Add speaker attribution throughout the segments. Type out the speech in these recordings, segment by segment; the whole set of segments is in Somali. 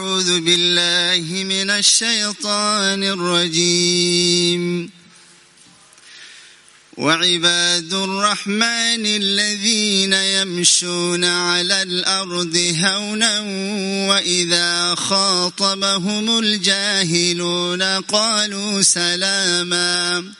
Speaker 1: أعوذ بالله من الشيطان الرجيم وعباد الرحمن الذين يمشون على الأرض هونا وإذا خاطبهم الجاهلون قالوا سلاماً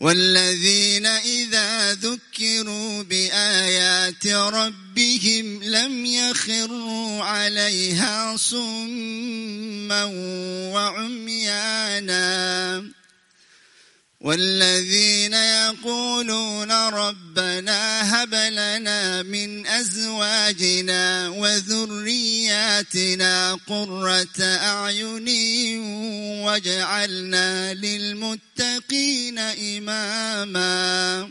Speaker 1: والذين إذا ذكروا بآيات ربهم لم يخروا عليها صما وعميانا والذين يقولون ربنا هب لنا من أزواجنا وذرياتنا قرة أعين واجعلنا للمتقين إماماً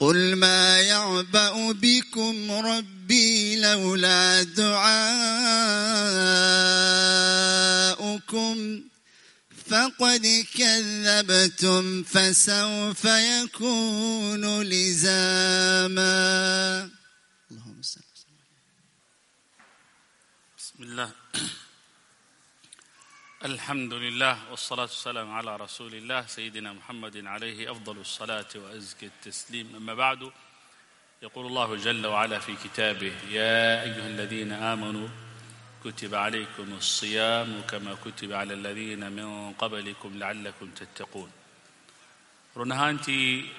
Speaker 1: قل ما يعبأ بكم ربي لولا دعاؤكم فقد كذبتم فسوف يكون لزاما اللهم صل
Speaker 2: بسم الله الحمد لله والصلاة والسلام على رسول الله سيدنا محمد عليه أفضل الصلاة وأزكى التسليم أما بعد يقول الله جل وعلا في كتابه يا أيها الذين آمنوا كتب عليكم الصيام كما كتب على الذين من قبلكم لعلكم تتقون runahaantii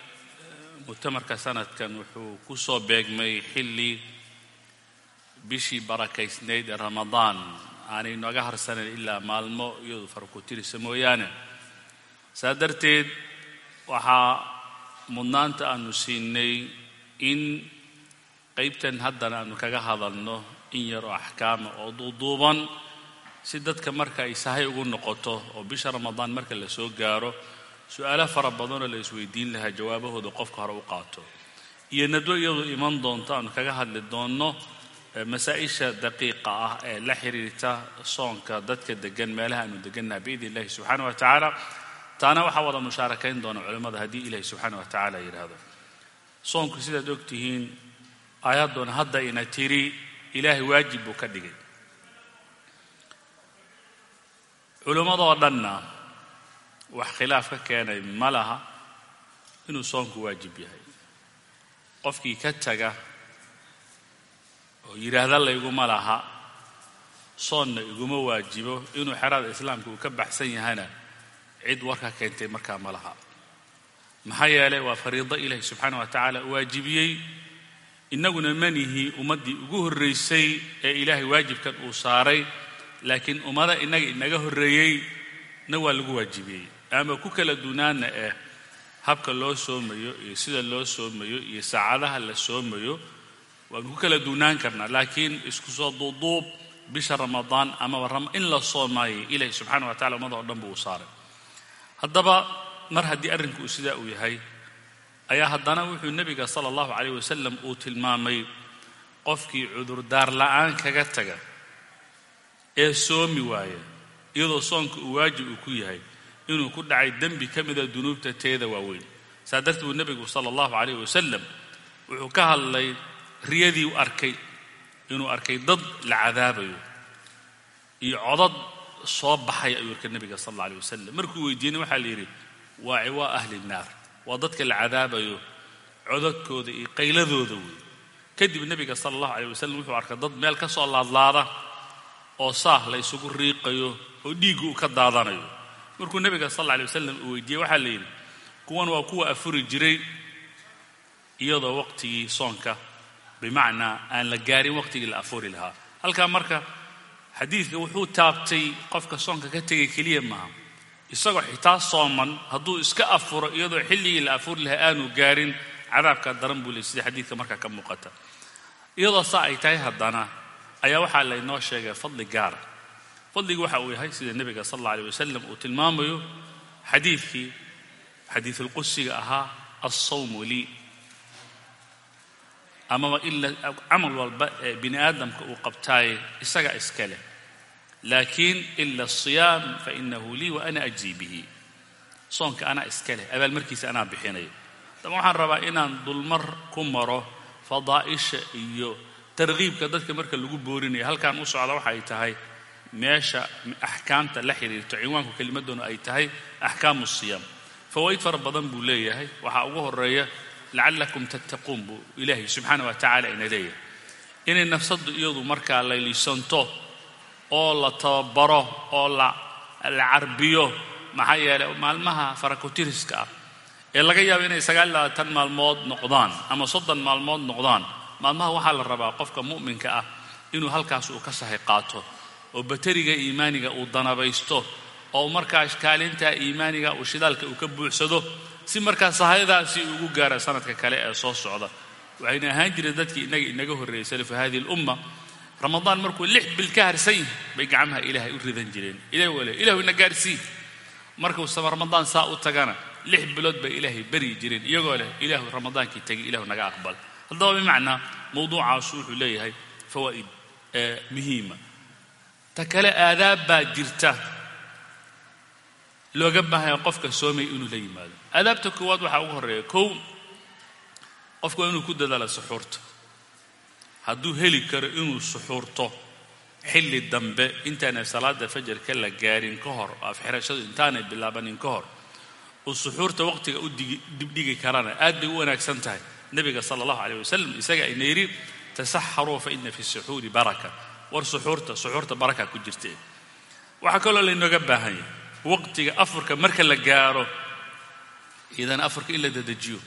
Speaker 2: mutamarka sanadkan wuxuu ku soo beegmay xilli bishii barakaysnayd ee ramadaan aanay nooga harsanayn ilaa maalmo iyadu farku tirisa mooyaane. Saa darteed waxaa mudnaanta aanu siinay in qaybtan haddana aanu kaga hadalno in yar oo axkaama oo duuduuban si dadka marka ay sahay ugu noqoto oo bisha ramadaan marka la soo gaaro su'aalo fara badanoo la isweydiin lahaa jawaabahooda qofka hore u qaato. Iyo nadwo iyadu iman doonto aanu kaga hadli doonno masaa-isha daqiiqa ah ee la xiriirta soonka dadka degan meelaha aanu degannaha biidn illahi subxaana wa tacaala. Taana waxaa wada mushaarakayn doona culimmada haddii ilahi subxaana wa tacaala yidhaahdo. Soonku sidaad og tihiin aayadoona hadda ina tiri ilaahay waajib buu ka dhigay. Culimmadoo dhanna wax khilaaf ka keenay ma laha inuu soonku waajib yahay. Qofkii ka taga oo yidhaahda layguma laha soonna iguma waajibo inuu xerada islaamka uu ka baxsan yahana cid warka keentay markaa ma laha. Maxaa yeelay waa fariido ilaahi subxaana wa tacaala u waajibiyey innaguna manihii ummaddii ugu horraysay ee ilaahay waajibkan uu saaray laakiin ummada innaga inaga horreeyey na waa lagu waajibiyey. Ama ku kala duunaana eh habka loo soomayo iyo sida loo soomayo iyo saacadaha la soomayo waanu ku kala duunaan karnaa laakiin isku soo duuduub bisha ramadaan amaba in la soomaayay ilaahi subxaana wa tacala ummada oo dhan buu u saaray. Haddaba mar haddii arrinku uu sidaa uu yahay ayaa haddana wuxuu nebiga sala allahu calayh wasalam uu tilmaamay qofkii cudurdaar la'aan kaga taga ee soomi waaya iyadoo soonka uu waajib uu ku yahay inuu ku dhacay dembi ka mida dunuubta teeda waaweyn. Saa darteed buu nebigu sala allahu calayh wasalam wuxuu ka hadlay riyadii arkay inuu arkay dad la cadaabayo iyo codad soo baxay ayuu arkay nebiga sal alla alay wasalam markuu weydiinay waxaa la yidhi waa ciwaa ahli nnaar waa dadka la cadaabayo codadkooda iyo qayladooda wey kadib nebiga sala allahu calayh wasalam wuxuu arkay dad meel ka soo laadlaada oo saah la ysugu riiqayo oo dhiiggu uu ka daadanayo. Markuu nebiga sal alla alay wasalam uu weydiiyey waxaa la yidhi kuwan waa kuwa afuri jiray iyadoo waqtigii soonka bimacnaa aan la gaarin waqtigii la afuri lahaa. Halkaa marka xadiidka wuxuu taabtay qofka soonka ka tegay keliya maaha. Isagoo xitaa sooman hadduu iska afuro iyadoo xilligii la afuri lahaa aanu gaarin cadaabka daran buu ley sida xadiidka markaa ka muuqata? Iyadoo saa ay tahay haddana ayaa waxaa laynoo sheegay fadli gaara fadligu waxa uu yahay sida nebiga sal alla alay wasalam uu tilmaamayo xadiidkii xadiidulqudsiga ahaa alsawmu lii amaba camal walba ee bini aadamka uu qabtaaye isaga iska leh laakiin ila asiyaam fainahu lii wa ana ajzii bihi. Soonka anaa iska leh abaalmarkiisa anaa bixinayo. Daba waxaan rabaa inaan dulmar ku maro fadaa'isha iyo tarkiibka dadka marka lagu boorinayo. Halkaan u socda waxay tahay meesha axkaamta la xiriirto cinwaanku kelimadoona ay tahay axkaamu siyaam. Fawaa'id fara badan buu leeyahay. Waxaa ugu horreeya lacallakum tattaquun buu ilaahay subxaana wa tacaala ina leeyahay inay nafsaddu iyadu markaa laylisanto oo la tababaro oo la la carbiyo maxaa yeelay maalmaha farakutiriska ah ee laga yaabo inay sagaal iyo labaatan maalmood noqdaan ama soddon maalmood noqdaan maalmaha waxaa la rabaa qofka mu'minka ah inuu halkaas uu ka sahay qaato oo bateriga iimaaniga uu danabaysto oo markaas kaalinta iimaaniga uu shidaalka uu ka buuxsado si markaa sahayadaasi ugu gaara sanadka kale ee soo socda waxayna ahaan jireen dadkii inaga inaga horreeyey salafu hadihi lumma ramadaan markuu lix bil ka harsan bay gacmaha ilaahay u ridan jireen. Ilahi wale ilahu ina gaarsii markuu sama ramadaan saa u tagana lix bilood bay ilaahay baryi jireen. Iyagoo leh ilaahu ramadaankii tegay ilahu naga aqbal. Haddaba bimacnaa mawduucaasu wuxuu leeyahay fawaa'id muhiima. Ta kale aadaab baa jirta. Looga baahaya qofka soomay inuu la yimaado aadaabta koowaad waxaa ugu horreeya kow qofku inuu ku dadaala suxuurta. Hadduu heli karo inuu suxuurto xilli dambe intaanay salaada fajarka la gaarin ka hor oo afxirashadu intaanay bilaabanin ka hor uu suxuurta waqtiga u dibdhigi karana aad bay u wanaagsan tahay. Nebiga sala allahu caleyh wasalam isaga ayna yidhi tasaxaruu fa ina fi suxuuri baraka. War suxuurta suxuurta baraka ku jirte waxaa kaloo laynooga baahan yahay waqtiga afurka marka la gaaro idan afurka in la dedejiyo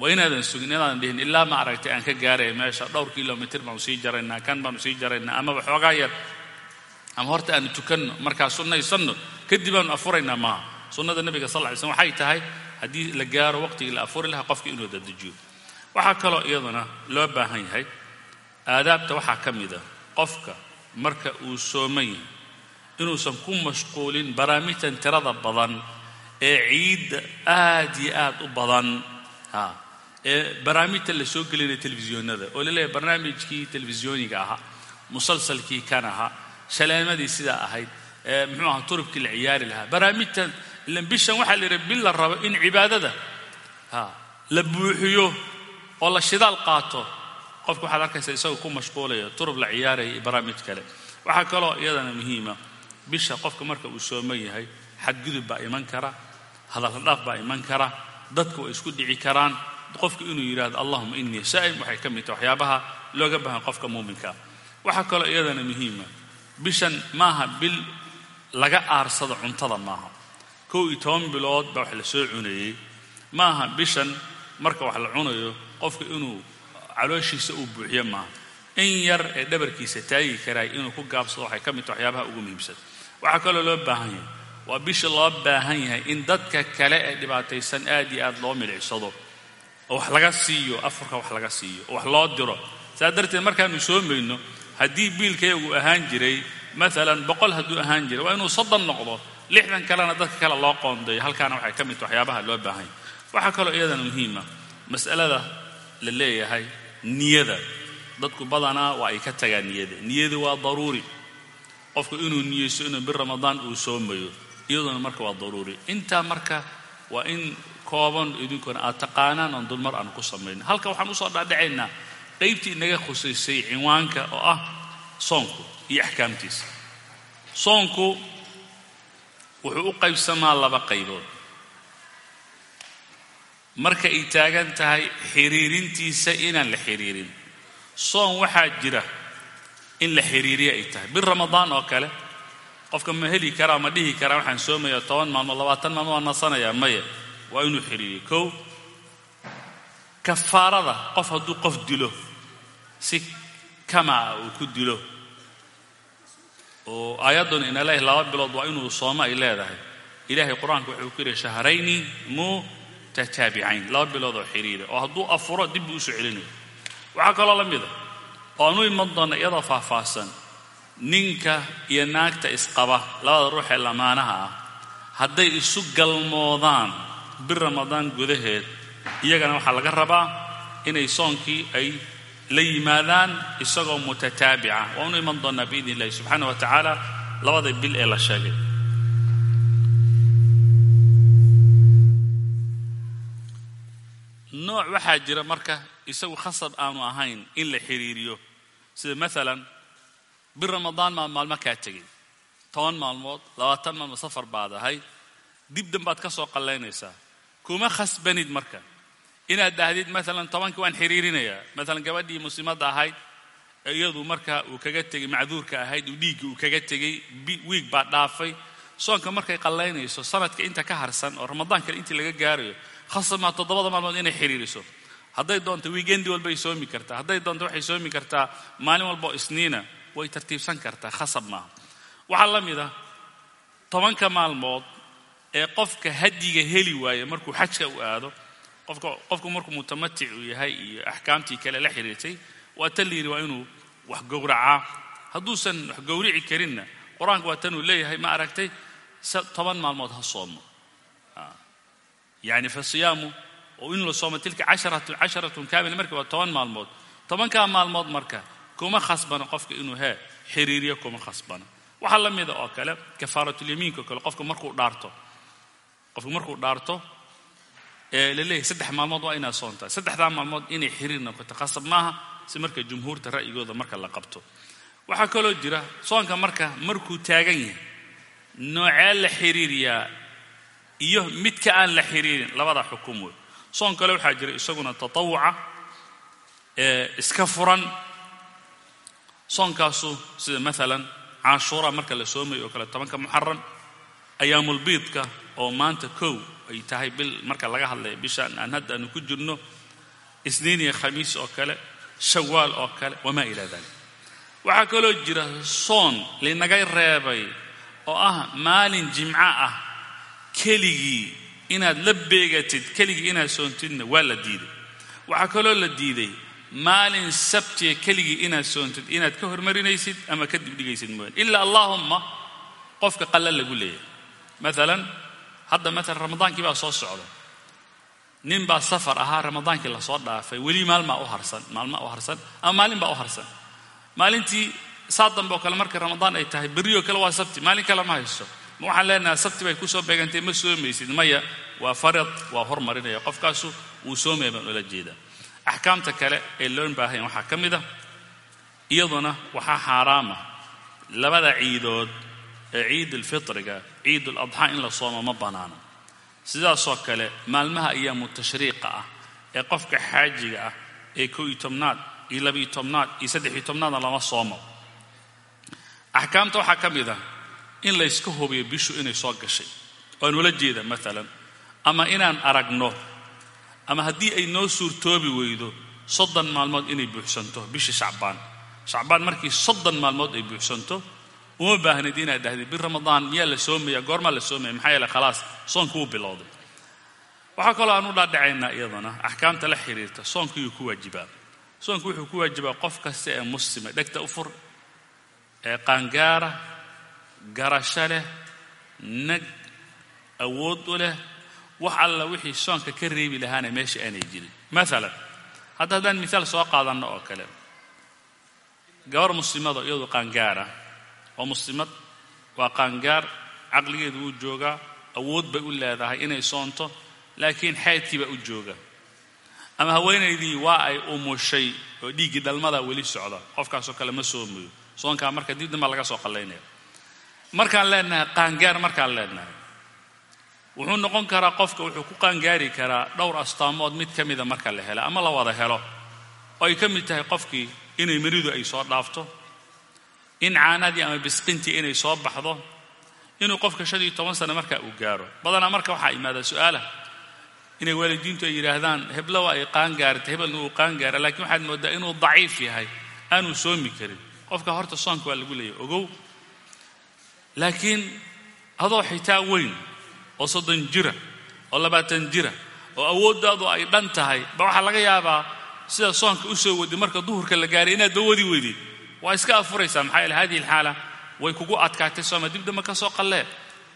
Speaker 2: waa inaadan sugin inaadan dhihin ilaa ma aragtay aan ka gaaraya meesha dhowr kilomitr baanu sii jaraynaa kan baanu sii jaraynaa amaba xoogaa yar. Ama horta aanu tukanno markaa sunnaysanno kadib aanu afuraynaa maaha sunnada nebiga sal ly slm waxay tahay haddii la gaaro waqtigii la afuri lahaa qofka inuu dedejiyo waxaa kaloo iyaduna loo baahan yahay aadaabta waxaa ka mid a qofka marka uu sooman yahay inuusan ku mashquulin barnaamijtan tirada badan ee ciidda aad iyo aad u badan. Ee barnaamijta la soo gelinaya telefisyoonada oo la barnaamijkii telefisyooniga ahaa musalsalkii kan ahaa shalaamadii sidaa ahayd ee muxuu ahaa turubkii la ciyaari lahaa. Barnaamijtan ilan bishan waxaa la yidhaha bil la rabo in cibaadada la buuxiyo oo la shidaal qaato. Qofka waxaad arkaysa isagoo ku mashquulaya turub la ciyaaraya iyo barnaamij kale. Waxaa kaloo iyadana muhiima bisha qofka marka uu sooman yahay xadgudub baa iman kara hadalladhaaf baa iman kara. Dadku way isku dhici karaan. Qofka inuu yidhaahdo allahuma inii saa'im waxay ka mid tahay waxyaabaha looga baahan qofka muuminkaa waxaa kaloo iyadana muhiima. Bishan maaha bil laga aarsado cuntada maaha. Kow iyo toban bilood baa wax la soo cunayey. Maaha bishan marka wax la cunayo qofka inuu calooshiisa uu buuxiyo maaha. In yar ee dhabarkiisa taagi karaay inuu ku gaabsado waxay ka mid tahay waxyaabaha ugu muhiimsan. Waxaa kaloo loo baahan yahay waa bisha loo baahan yahay in dadka kale ee dhibaataysan aad iyo aad loo milicsado oo wax laga siiyo afurka wax laga siiyo oo wax loo diro. Saa darteed markaanu soomayno haddii biilkayagu ahaan jiray maalan boqol hadduu ahaan jiray waa inuu soddon noqdo lixdan kalena dadka kale loo qoondeeyo halkaana waxay ka mid tahay waxyaabaha loo baahan yahay. Waxaa kaloo iyadana muhiima mas'alada la leeyahay niyada. Dadku badanaa waa ay ka tagaan niyada. Niyada waa daruuri. Qofku inuu niyeyso inuu bir ramadaan uu soomayo iyaduna marka waa daruuri. Intaa marka waa in kooban idinkuna aad taqaanaan oon dulmar aan ku samayno halka waxaan u soo dhaadhacaynaa qaybtii inaga khusaysay cinwaanka oo ah soonku iyo axkaamtiisa. Soonku wuxuu u qaybsamaa laba qaybood. Marka ay taagan tahay xiriirintiisa inaan la xiriirin. Soon waxaa jira in la xiriiriya ay tahay. Bir ramadaan oo kale qofka ma heli karaa ma dhihi karaa waxaan soomayaa toban maalmood labaatan maalmood waan nasanayaa maya waa inuu xiriiriyo kow kafaarada qof hadduu qof dilo si kamaa uu ku dilo. Oo aayadduna ina leeyahay laba bilood waa inuu soomo ay leedahay. Ilaahay qur'aanka wuxuu ku yidhi shahrayni mutataabicayn. Laba bilood oo xiriira oo hadduu afuro dib buu u soo celinayo. Waxaa kaloo la mida oo aanu iman doonna iyadoo faahfaahsan ninka iyo naagta isqaba labada ruux ee lamaanaha ah hadday isu galmoodaan bir ramadaan gudaheed iyagana waxaa laga rabaa inay soonkii ay la yimaadaan isagoo mutataabica. Waanu iman doonnaa biidn illahi subxaana wa tacaala labada bil ee la sheegay. Nooc waxaa jira marka isagu khasab aanu ahayn in la xiriiriyo. Sida maalan bir ramadaan maa maalmo kaa tegay toban maalmood labaatan maalmood safar baad ahay. Dib danbaad ka soo qallaynaysaa. Kuma khasbanid marka. Inaad dhahdid maalan tobankii waan xiriirinayaa. Maalan gabadhii muslimadda ahayd iyadu marka uu kaga tegay macduurka ahayd uu dhiigga uu kaga tegay wiig baa dhaafay. Soonka markay qallaynayso sanadka inta ka harsan oo ramadaan kale intii laga gaarayo khasabmaa toddobada maalmood inay xiriiriso. Hadday doonto wiigendi walbay soomi kartaa hadday doonto waxay soomi kartaa maalin walboo isniina way tartiibsan kartaa khasab maaha. Waxaa la mid ah tobanka maalmood ee qofka hadiga heli waaya markuu xajka u aado qofka qofku markuu mutamatic uu yahay iyo axkaamtii kale la xiriirtay waa tan layidhi waa inuu wax gowracaa. Hadduusan wax gowrici karinna qur'aanka waa tanuu leeyahay ma aragtay toban maalmood ha soomo. Yani fa siyaamu oo in la soomo tilka casharatun casharatun kaamil marka waa toban maalmood. Tobankaa maalmood marka kuma khasbano qofka inuu hee xiriiriyo kuma khasbano. Waxaa la mida oo kale kafaaratulyamiinka o kale qofka markuu dhaarto qofka markuu dhaarto ee la saddex maalmood waa inaad soontaa. Saddexdaa maalmood inay xiriir noqoto khasab maaha si marka jumhuurta ra'yigooda marka la qabto. Waxaa kaloo jira soonka marka markuu taagan yahay noocee la xiriiriyaa iyo midka aan la xiriirin labada xukum wey soon kale waxaa jira isaguna tatawuca iska furan soonkaasu sida maalan caashuura marka la soomayo oo kale tobanka muxaram ayaamulbiidka oo maanta kow ay tahay bil marka laga hadlaya bishaan aan hadda aanu ku jirno isniin iyo khamiis oo kale shawaal oo kale wamaa ilaa dalik waxaa kaloo jira soon linaga reebay oo ah maalin jimco ah keligii inaad la beegatid keligii inaad soontidna waa la diiday. Waxaa kaloo la diiday maalin sabtiya keligii inaad soontid inaad ka hormarinaysid ama ka dibdhigaysid mooyaan ilaa allaahumma qofka qalla lagu leeyahay. Maalan hadda maalan ramadaankii baa soo socda. Nin baa safar ahaa ramadaankii la soo dhaafay. Weli maalmaa u harsan maalmaa u harsan ama maalin baa u harsan. Maalintii saa dambe oo kale marka ramadaan ay tahay berrioo kale waa sabti. Maalin kale ma haysto. Ma waxaan leenahay sabti bay ku soo beegantay ma soomaysid. Maya waa farad waa hormarinaya. Qofkaasu wuu soomaya baan ula jeedaa axkaamta kale ee loo baahanya waxaa ka mid a iyaduna waxaa xaaraama labada ciidood ee ciid ulfitriga ciid uladxaa in la soomo ma bannaano sidaasoo kale maalmaha ayaamu tashriiqa ah ee qofka xaajiga ah ee kow iyo tobnaad iyo labiyo tobnaad iyo saddexiyo tobnaadna lama soomo. Axkaamta waxaa ka mid ah in layska hubiyo bishu inay soo gashay. Waan ula jeeda maalan ama inaan aragno ama haddii ay noo suurtoobi weydo soddon maalmood inay buuxsanto bishii shacbaan. Shacbaan markii soddon maalmood ay buuxsanto uma baahnid inaad dhahdid bir ramadaan miyaa la soomaya goormaa la soomaya maxaa yeele khalaas soonka wuu bilowday. Waxaa kaloo aan u dhaadhacaynaa iyadana axkaamta la xiriirta soonkayuu ku waajibaa. Soonku wuxuu ku waajibaa qof kasta ee muslima dhegta u fur ee qaangaara garasho leh nag awood u leh wax alla wixii soonka ka reebi lahaana meesha aanay jirin. Maalan hadda haddaan miaal soo qaadanno oo kale gabar muslimado iyadu qaangaara oo muslimad waa qaangaar caqligeedu wuu joogaa awood bay u leedahay inay soonto laakiin xaydkiibaa u jooga ama haweenaydii waa ay umushay oo dhiiggii dhalmada weli socda qofkaasoo kale ma soomayo soonkaa marka dib dambaa laga soo qallaynaya markaan leenahay qaangaar markaan leenahay wuxuu noqon karaa qofka wuxuu ku qaangaari karaa dhowr astaamood mid ka mida marka la helo ama la wada helo. Oo ay ka mid tahay qofkii inay maridu ay soo dhaafto in caanadii ama bisqintii inay soo baxdo inuu qofka shan iyo toban sano markaa uu gaaro. Badanaa marka waxaa imaada su'aala inay waalidiintu ay yidhaahdaan heblo ay qaangaartay hebelna uu qaangaara laakiin waxaad moodaa inuu daciif yahay aanuu soomi karin. Qofka horta soonka waa lagu leeyahy ogow. Laakiin adoo xitaa weyn oo soddon jira oo labaatan jira oo awooddaadu ay dhan tahay. Ba waxaa laga yaabaa sida soonka u soo wadi marka duhurka la gaaray inaad ba wadi weydid waa iska afuraysaa maxaa yeele hadihi alxaala way kugu adkaatay sooma dib damba ka soo qallee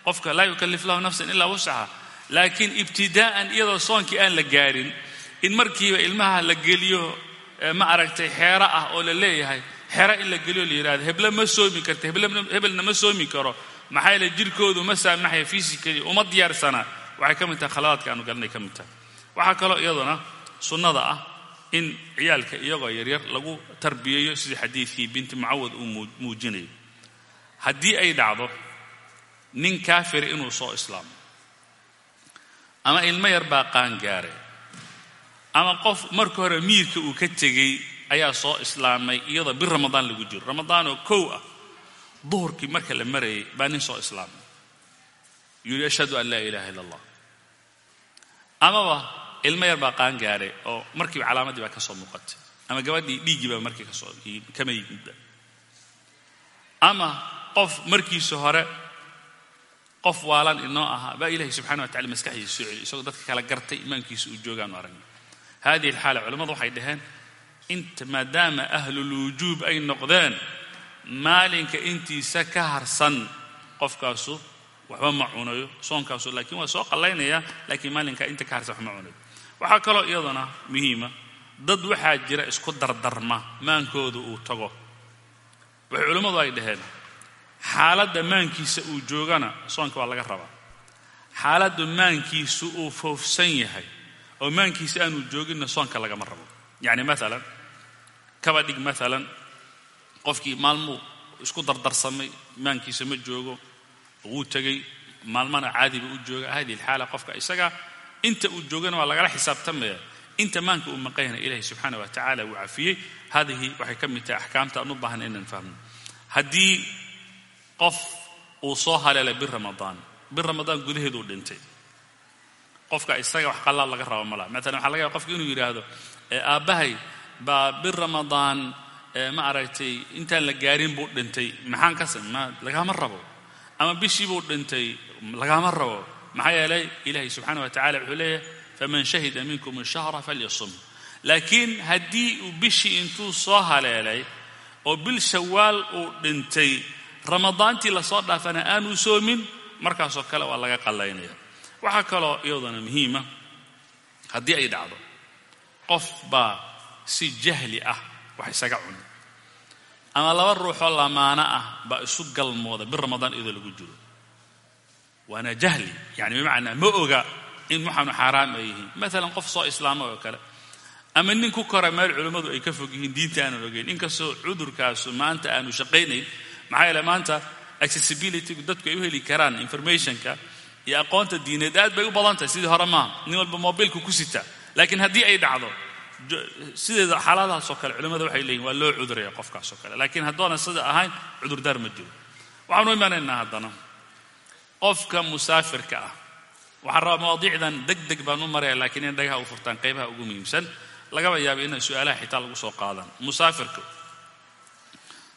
Speaker 2: qofka laa yukallif lahu nafsan ilaa wasaxa laakiin ibtidaa'an iyadoo soonkii aan la gaarin in markiiba ilmaha la geliyo ma aragtay xeero ah oo la leeyahay xero in la geliyo la yidhahdo heble ma soomi karta hebelna ma soomi karo maxaa yeele jirkoodu ma saamaxaya fisikali uma diyaarsana waxay ka mid tahay khaladaadka aanu garanay ka mid tahay. Waxaa kaloo iyaduna sunnada ah in ciyaalka iyagoo yaryar lagu tarbiyeeyo sidii xadiidkii binti mucawad uu muujinayo. Haddii ay dhacdo nin kaafira inuu soo islaamo ama ilmo yar baa qaangaaray ama qof marka hore miirka uu ka tegey ayaa soo islaamay iyadoo bir ramadaan lagu jiro. Ramadaanoo kow ah duhurkii marka la marayay baa nin soo islaamay. Yidhi ashhadu an laa ilaaha illa allah amaba ilmo yar baa qaangaaray oo markiiba calaamaddii baa ka soo muuqatay. Ama gabadhii dhiiggii baa markii ka soo kama yimidba ama qof markiisa hore qof waalan inoo ahaa baa ilahay subxana wa tacala maskaxdiisa soo celiy isagoo dadka kala gartay imaankiisa uu joogaanu aragna. Hadihi alxaala culimmadu waxay dhaheen inta maadaama ahlulwujuub ay noqdeen maalinka intiisa ka harsan. Qofkaasu waxba ma cunayo soonkaasu laakiin waa soo qallaynaya laakiin maalinka inta ka harsan waxba ma cunayo. Waxaa kaloo iyadana muhiima dad waxaa jira isku dardarma maankooda uu tago. Waxay culimmadu ay dhaheen xaaladda maankiisa uu joogana soonka waa laga rabaa. Xaaladdu maankiisu uu foofsan yahay oo maankiisa aanu jooginna soonka lagama rabo. Yacni maalan kaba dhig maalan qofkii maalmuu isku dardarsamay maankiisa ma joogo wuu tegey maalmana caadiba u jooga hadihi alxaala qofka isaga inta uu joogana waa lagala xisaabtamaya inta maanka uu maqanyana ilahi subxaana wa tacaala uu cafiyey hadihi waxay ka mid tahay axkaamta aan u baahna inaan fahmno haddii qof uu soo haleelay bir ramadaan bir ramadaan gudaheeduu dhintay qofka isaga wax qallaal laga rabo malaha maalan waxa laga yaba qofka inuu yidhaahdo aabbahay baa bir ramadaan ma aragtay intaan la gaarin buu dhintay. Maxaan ka sam lagama rabo. Ama bishii buu dhintay lagama rabo. Maxaa yeelay ilaahay subxaana wa tacala wuxuu leeyahay faman shahida minkum ishahra falyasum. Laakiin haddii uu bishii intuu soo haleelay oo bil shawaal uu dhintay ramadaantii la soo dhaafana aanu soomin markaasoo kale waa laga qallaynaya. Waxaa kaloo iyaduna muhiima haddii ay dhacdo qof baa si jahli ah wax isaga cunay ama laba ruuxoo lamaano ah baa isu galmooda bir ramadaan iyadoo lagu jiro. Waana jahli yani bimacnaa ma oga in waxaanu xaaraam ay yihiin. Maalan qof soo islaama oo kale ama nin ku kora meel culimmadu ay ka fog yihiin diinta aanan ogeyn inkastoo cudurkaasu maanta aanu shaqaynayn maxaa yeele maanta accessibilitygu dadku ay u heli karaan informationka iyo aqoonta diineed aad bay u badan tahay sidii hore maaha nin walba mobilku ku sita laakiin haddii ay dhacdo sideeda xaaladahaasoo kale culimmada waxay leeyihiin waa loo cuduraya qofkaasoo kale. Laakiin haddoonan sida ahayn cudurdaar ma jiro. Waxaanu imanaynaa haddana qofka musaafirka ah waxaan rabaa mawaadiicdan deg deg baan u maraya laakiin in dhagaha u furtaan qaybaha ugu muhiimsan lagaba yaaba inay su'aalaha xitaa lagu soo qaadaan musaafirka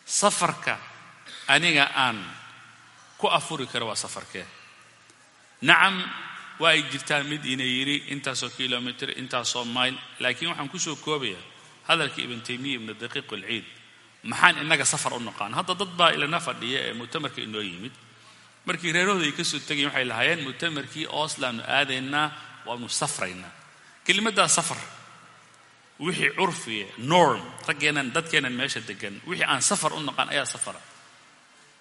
Speaker 2: safarka aniga aan ku afuri karo waa safarkee? Nacam waa ay jirtaa mid ina yidhi intaasoo kilomitr intaasoo mayl laakiin waxaan ku soo koobaya hadalkii ibn taymiya ibnu daqiiq alciid maxaan inaga safar u naqaan hadda dad baa ilana fadhiya ee mu'tamarka inoo yimid. Markii reerahooda ay ka soo tegayen waxay lahaayeen mu'tamarkii oslaanu aadaynaa waanu safraynaa. Kelimaddaa safar wixii curfiya norm raggeennan dadkeennan meesha degan wixii aan safar u naqaan ayaa safara.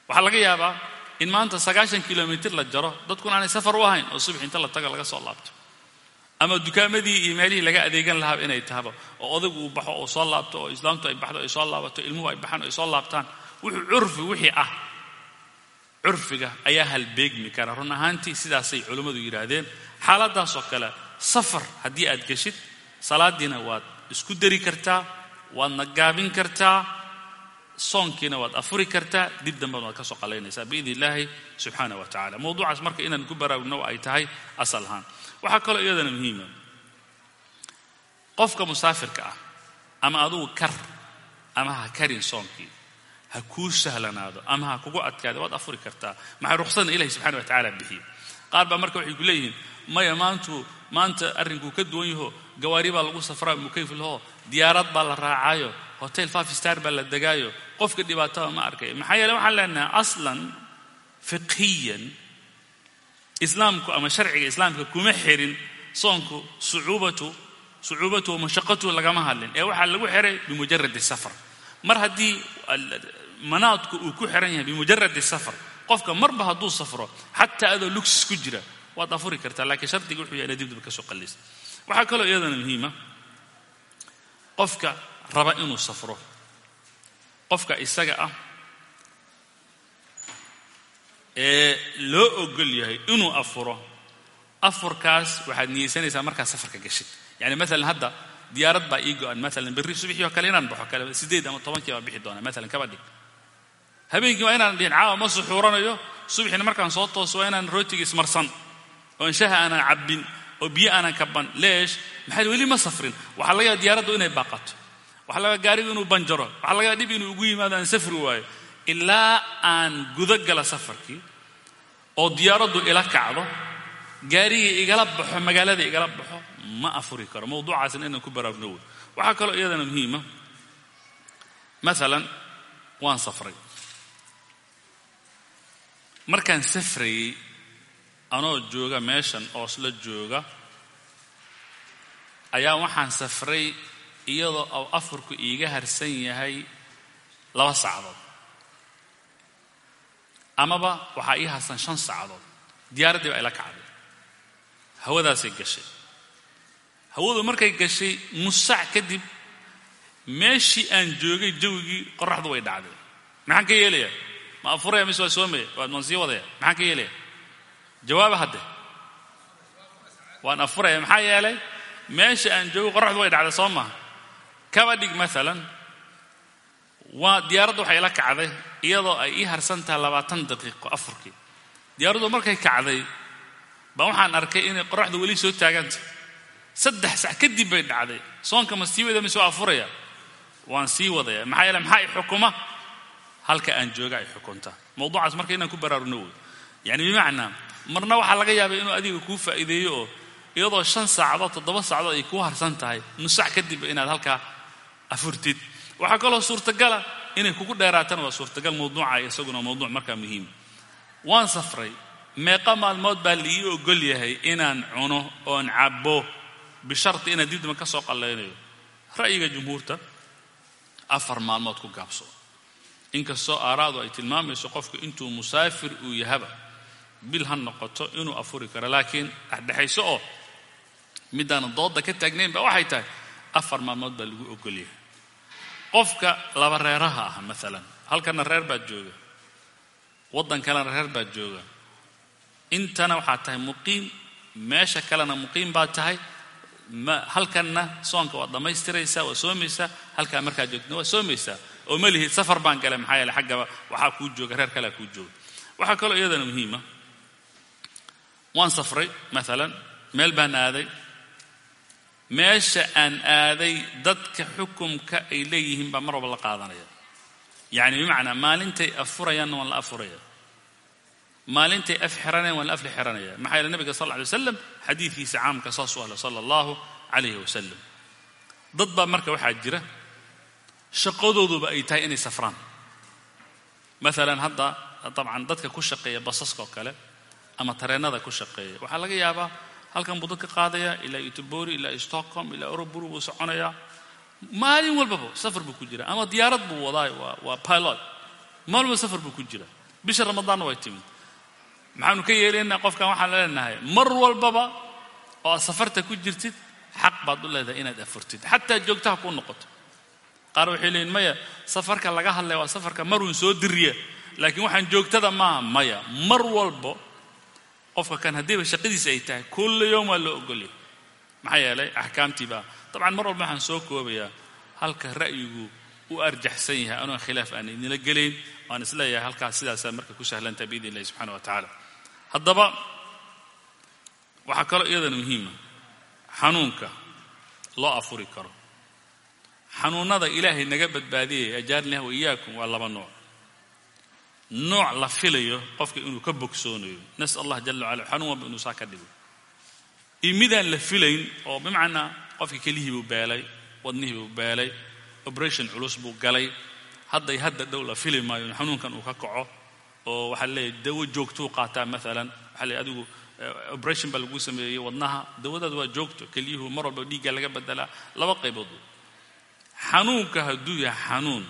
Speaker 2: Waxaa laga yaabaa in maanta sagaashan kilomitr la jaro dadkuna aanay safar u ahayn oo subax inta la taga laga soo laabto. Ama dukaamadii iyo meelihii laga adeegan lahaa inay tahaba oo odaygu uu baxo oo soo laabto oo islaamtu ay baxdo ay soo laabato ilmuhu ay baxaan ay soo laabtaan wuxuu curfi wixii ah. Curfiga ayaa halbeegmi kara. Run ahaantii sidaasay culimmadu yidhaahdeen xaaladaasoo kale safar haddii aad geshid salaadiina waad isku dari kartaa waadna gaabin kartaa soonkiina waad afuri kartaa dib dambena waad ka soo qalaynaysaa biidn illaahi subxaana wa tacala mowduucaas marka inaan ku baraarugno ay tahay asal ahaan. Waxaa kaloo iyadana muhiima qofka musaafirka ah ama adugu kar ama ha karin soonkii ha kuu sahlanaado ama ha kugu adkaado waad afuri kartaa. Maxay ruqsadna ilahi subxana wa tacaala bixiye qaar baa marka waxay ku leeyihiin maya maantu maanta arrinkuu ka duwan yaho gawaari baa lagu safraa mukayf laho diyaarad baa la raacaayo hotel five star baa la degaayo. Qofka dhibaatada ma arkay. Maxaa yeele waxaan leenahay aslan fiqhiyan islaamku ama sharciga islaamka kuma xirin soonku sucuubatu sucuubatu wa mashaqatuhu lagama hadlin. Ee waxaa lagu xiray bimujaradi safar. Mar haddii manaadku uu ku xiran yahay bimujaradi safar qofka marba hadduu safro xataa adoo lugsis ku jira waad afuri kartaa laakiin shardiga wuxuu yahay dibdib ka soo qallaysa waxaa kaloo iyadana muhiima qofka raba inuu safro. Qofka isaga ah ee loo ogol yahay inuu afuro afurkaas waxaad niyeysanaysaa markaad safarka gashid yani maalan hadda diyaarad baa ii go-an. Maalan berri subaxii oo kale inaan baxo kale sideed ama tobankii baan bixi doonaa. Maalan kaba dhig. Habeenkii waa inaan dhihin caawa ma suxuuranayo? Subaxina markaan soo tooso waa inaan rootiga ismarsan oo inshaha aanan cabbin oo biyo aanan kaban leesh maxaa weli ma safrin. Waxaa laga yaaba diyaaraddu inay baaqato waxaa laga gaarigu inuu banjaro. Waxaa laga dhib inuu ugu yimaado aan safri waayo ilaa aan gudo gala safarkii oo diyaaraddu ila kacdo gaarigii igala baxo magaalada igala baxo ma afuri karo. Mawduucaasna inaan ku baraarugno wey waxaa kaloo iyadana muhiima maalan waan safray. Markaan safrayey anoo jooga meeshan oosla jooga ayaa waxaan safray iyadoo ou afurku iiga harsan yahay laba saacadood. Amaba waxaa ii harsan shan saacadood. Diyaaraddii baa ila kacday. Hawadaasay gashay. Hawadu markay gashay musac kadib meeshii aan joogay jawigii qoraxdu way dhacday. Maxaan ka yeelayaa? Ma afuraya mise waa soomaya? Waad maan sii wadaya? Maxaan ka yeelaya jawaaba hadde. Waan afuraya. Maxaa yeelay? Meesha aan joogo qoraxdu way dhacday soo maha kaba dhig maalan waa diyaaraddu waxay ila kacday iyadoo ay ii harsan tahay labaatan daqiiqo afurkii. Diyaaraddu markay kacday baa waxaan arkay inay qoraxdu weli soo taagantay saddex sac kadib bay dhacday. Soonka ma sii waa afuraya? Waan sii wadaya. Maxaa yeele maxaa i xukuma? Halka aan jooga ay xukuntaa mawduucaas marka inaan ku baraarugno wey yani bimacnaa marna waxaa laga yaabay inuu adiga kuu faa'iideeyo oo iyadoo shan saacadood toddoba saacadood ay kuu harsan tahay. Nusac kadib inaad halkaa afurtid. Waxaa kaloo suurtagala inay kugu dheeraatana waa suurtagal mawduuca isaguna mawduuc markaa muhiim. Waan safray. Meeqa maalmood baa laii ogol yahay inaan cuno oon cabbo. Bisharti inaad dibdima ka soo qallaynayo. Ra'yiga jumhuurta afar maalmood ku gaabso. Inkastoo aaraadu ay tilmaamayso qofku intuu musaafir uu yahaba bil ha noqoto inuu afuri karo laakiin dhexdhexayso oo midaanan dooda ka taagnaynba waxay tahay afar maalmood baa lagu ogolyahay. Qofka laba reeraha ah maalan halkana reer baad jooga waddan kalena reer baad jooga intana waxaad tahay muqiim meesha kalena muqiim baad tahay halkanna soonka waad dhammaystiraysaa waad soomaysaa halkaa markaad joogtna waad soomaysaa oo ma lihid safar baan galay maxaa yeele xaggaba waxaa kuu jooga reer kalea kuu jooga. Waxaa kaloo iyadana muhiima waan safray maalan meel baan aaday meesha aan aaday dadka xukumka ay leeyihiin baa mar walba la qaadanaya. Yacni bimacnaa maalintay afurayaanna waan la afuraya. Maalintay af xiranayaan waan la afli xiranaya. Maxaa yeele nabiga sal lla alay wasalam xadiidkiisa caamka saasuu ahla sala allahu calayhi wasalam dad baa marka waxaa jira shaqadooduba ay tahay inay safraan. Maalan hadda dabcan dadka ku shaqeeya basaska oo kale ama tareennada ku shaqeeya waxaa laga yaabaa halkan buu dadka qaadaya ilaa itobori ilaa stockholm ilaa oroburu buu soconayaa maalin walbaba safar buu ku jira. Ama diyaarad buu wadaa waa pilot. Maalin safar buu ku jira. Bisha ramadaanna way timid. Maxaanu ka yeelaynaa qofkan waxaan leenahay mar walbaba oo aad safarta ku jirtid xaq baad u leedahay inaad afurtid. Xataa joogtaha kuu noqoto. Qaar waxay leeyihiin maya safarka laga hadlaya waa safarka maruun soo diriya. Laakiin waxaan joogtada maaha maya mar walbo qofka kan haddiiba shaqadiisa ay tahay kulla yowm waa loo ogolya maxaa yeelay axkaamtii baa. Dabcan mar walba waxaan soo koobayaa halka ra'yigu u arjaxsan yahay anoon khilaaf aan idinla gelayn waan is leeyahay halkaas sidaasaa marka ku sahlantaa biidn illahi subxana wa tacaala. Haddaba waxaa kaloo iyadana muhiima. Xanuunka loo afuri karo. Xanuunada ilaahay naga badbaadiyaya ajaarnah wa iyaakum waa laba nooc nooc la filayo qofka inuu ka bogsoonayo. Nasal allah jala wacala xanuun walba inuu saa ka dhigo. Iyo midaan la filayn oo bimacnaa qofka kelihii buu beelay wadnihii buu beelay operation culus buu galay hadday hadda dhow la fili maayo in xanuunkan uu ka kaco oo waxaa leeyahy dawo joogtuu qaataa maalan waxaa leeyahy adigu operation baa lagu sameeyey wadnaha. Dawadaada waa joogto keliyuhu mar walba dhiigga laga bedelaa laba qaybood. Xanuunka hadduu yahay xanuun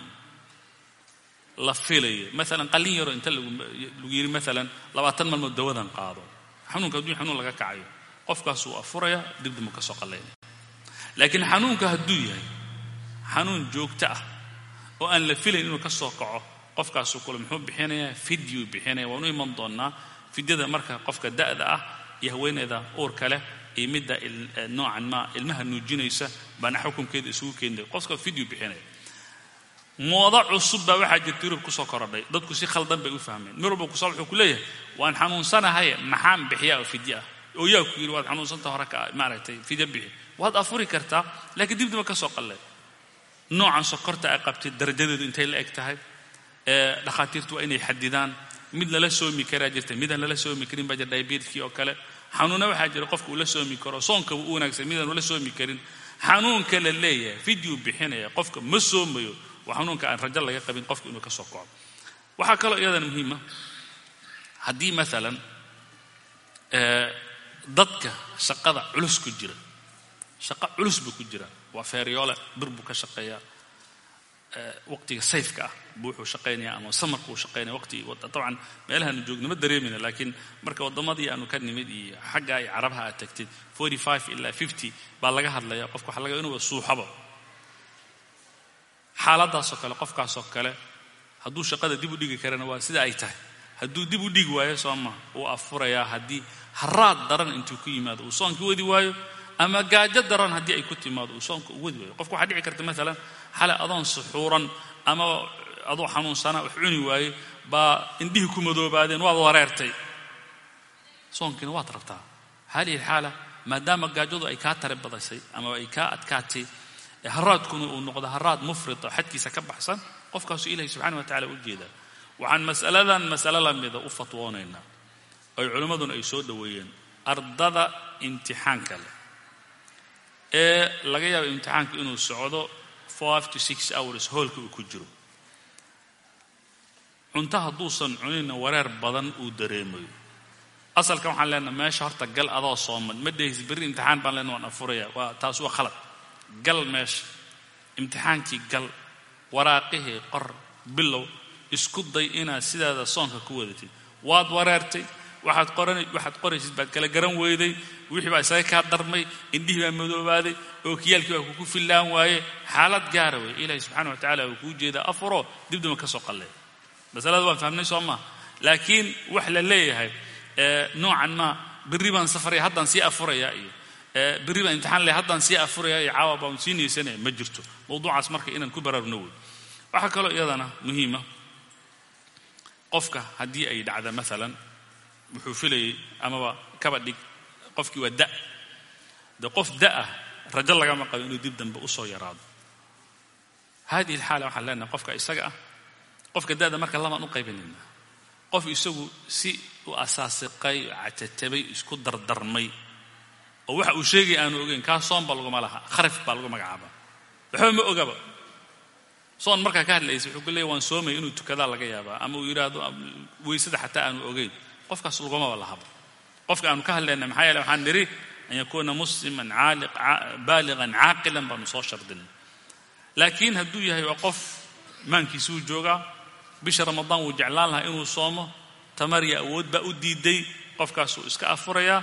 Speaker 2: la filayo. Maalan qalin yaroo inta lagu yidhi maalan labaatan maalmood dawadan qaado. Xanuunka hadduu xanuun laga kacayo qofkaas wuu afuraya dibdibuu ka soo qallaynaya laakiin xanuunka hadduu yahay xanuun joogto ah oo aan la filayn inuu ka soo kaco qofkaasuu kule muxuu bixinayaa fidyuu bixinaya waanu iman doonnaa fidyada marka qofka da'da ah iyo haweeneyda uurka leh iyo midda noocan ma ilmaha nuujinaysa baana xukunkeeda isugu keenaya qofka fidyu bixinaya moodo cusub baa waxaa jirta yurub ku soo korodhay. Dadku si khaldan bay u fahmeen. Mir walba ku soo wuxuu ku leeyahay waan xanuunsanahay maxaan bixiyaa oo fidya? Ah oo yaa ku yidhi waad xanuunsanta hore ka maaragtay bixi. Waad afuri kartaa laakiin dibdaba ka soo qalleen. Noocan sokorta ay qabtay darajadeedu intay la eg tahay dhakhaatiirtu waa inay xadidaan mid lala soomi karaa jirta midaan lala soomi karin baa jira diabeteski oo kale. Xanuuna waxaa jira qofka uu la soomi karo soonkaba u wanaagsan midaan ula soomi karin. Xanuunka la leeyahay fidyuu bixinaya qofka ma soomayo xanuunka aan rajo laga qabin qofka inuu ka soo kaco waxaa kaloo iyadana muhiima. Haddii maalan dadka shaqada culus ku jira shaqo culus buu ku jira. Waa feeryoole bir buu ka shaqeeyaa. Waqtiga sayfka ah buu wuxuu shaqaynaya ama samarka uu shaqaynaya waqti dabcan meelahaanu joogno ma dareemayna laakiin marka waddamadii aanu ka nimid iyo xagga ay carabaha aad tagtid ilaa baa laga hadlaya qofka waxa laga inuuba suuxaba xaaladaasoo kale qofkaasoo kale hadduu shaqada dib u dhigi karana waa sida ay tahay. Hadduu dib u dhigi waayo soo maha wuu afurayaa haddii haraad daran intuu ku yimaado uu soonka wadi waayo ama gaajo daran haddii ay ku timaado uu soonka u wadi waayo. Qofka waxaa dhici karta maalan xalay adoon suxuuran ama adoo xanuunsana wax cuni waaye baa indhihii ku madoobaadeen waad wareertay. Soonkiina waad rabtaa. Haalihi xaala maadaama gaajadu ay kaa tare badasay ama ay kaa adkaatay haraadkuna uu noqdo haraad mufrita xadkiisa ka baxsan qofkaasuu ilahi subxana wa tacala u jeedaa. Waxaan masaladan masale lamida u fatwoonaynaa. Oy culimmaduna ay soo dhoweeyeen. Ardada imtixaanka leh. Ee laga yaabo imtixaanka inuu socdo hours hoolka uu ku jiro. Cunto hadduusan cuninna wareer badan uu dareemayo. Asalka waxaan leenaha meesha horta gal adoo sooman. Ma dhehaysa berri imtixaan baan leenaha waan afuraya waa taas waa khalad gal meesha imtixaankii gal waraaqihii qor bilow isku day inaad sidaada soonka ku wadatid. Waad wareertay waxaad qoran waxaad qoraysid baad kala garan weyday wixii baa isaga kaa darmay indhihii baa madoobaaday ookiyaalkii baa kugu fillaan waaye xaalad gaara wey ilaahi subxana wa tacala uu kuu jeedaa afuro dibduma ka soo qalleey masalada waan fahmnay soo maa laakiin wax la leeyahay noocan maa berri baan safaraya haddaan sii afuraya iyo berri baan imtixaan leh haddaan sii afuraya iyo caawa baan sii ma jirto. Mawduucaas marka inaan ku baraarugno wey waxaa kaloo iyadana muhiima. Qofka haddii ay dhacda maalan wuxuu filayay amaba kaba dhig qofkii waa da. De qof da'ah rajo lagama qabo inuu dib dambe u soo yaraado. Hadihi alxaala waxaan leenahay qofka isaga ah qofka da-da marka labaan u qaybinayna qof isagu si u asaasiqay catatabay isku dardarmay oo waxa uu sheegay aanu ogeyn kaa soon ba laguma laha kharif baa lagu magacaaba. Waxba ma ogaba. Soon markaa ka hadlaysa wuxuu ku leeya waan soomay inuu tukadaa laga yaabaa. Ama uu yidhaahdo weysada xataa aanu ogeyn. Qofkaas lagumaba lahaba. Qofka aanu ka hadlayna maxaa yeele waxaan nidhi an yakuuna musliman baaligan caaqilan baanu soo shardinay laakiin hadduu yahay waa qof maankiisuu joogaa bisha ramadaan wuu jeclaan lahaa inuu soomo tamariya awood baa u diiday qofkaasuu iska afurayaa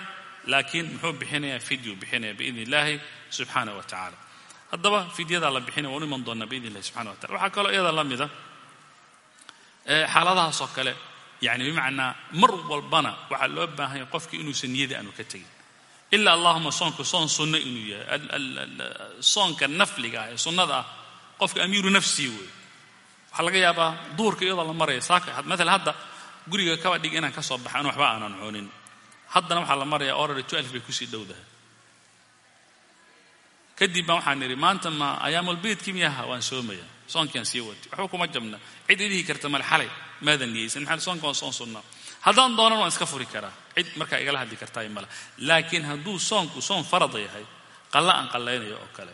Speaker 2: laakiin muxuu bixinayaa fidyu bixinaya biidn illaahi subxaana wa tacaala. Haddaba fidyadaa la bixinaya waan u iman doonaa biidn illahi subxana wa tacala waxaa kaloo iyada la mida xaaladahaasoo kale yani bimacnaa mar walbana waxaa loo baahanya qofkii inuusan niyadii aanu ka tegin. Ilaa allahuma soonku soon sunno inuu yahay. Soonka nafliga ah ee sunnada ah qofka amiiru nafsii wey waxaa laga yaabaa duhurka iyadoo la maraya saaka. Maala hadda guriga kaba dhig inaan ka soo baxa in waxba aanan cunin haddana waxaa la maraya orary twelve bay ku sii dhowdahay kadib baan waxaan idhi maanta ma ayaamulbiidkii miyaha waan soomaya soonkiaan sii watay waxba kuma jabna. Cid idhihi karta male xalay. Maadan niyeysan maxaa soonka waa soon sunna haddaan doonan waan iska furi karaa. Cid markaa igala hadli kartaa male laakiin hadduu soonku soon farada yahay qalla aan qallaynayo oo kale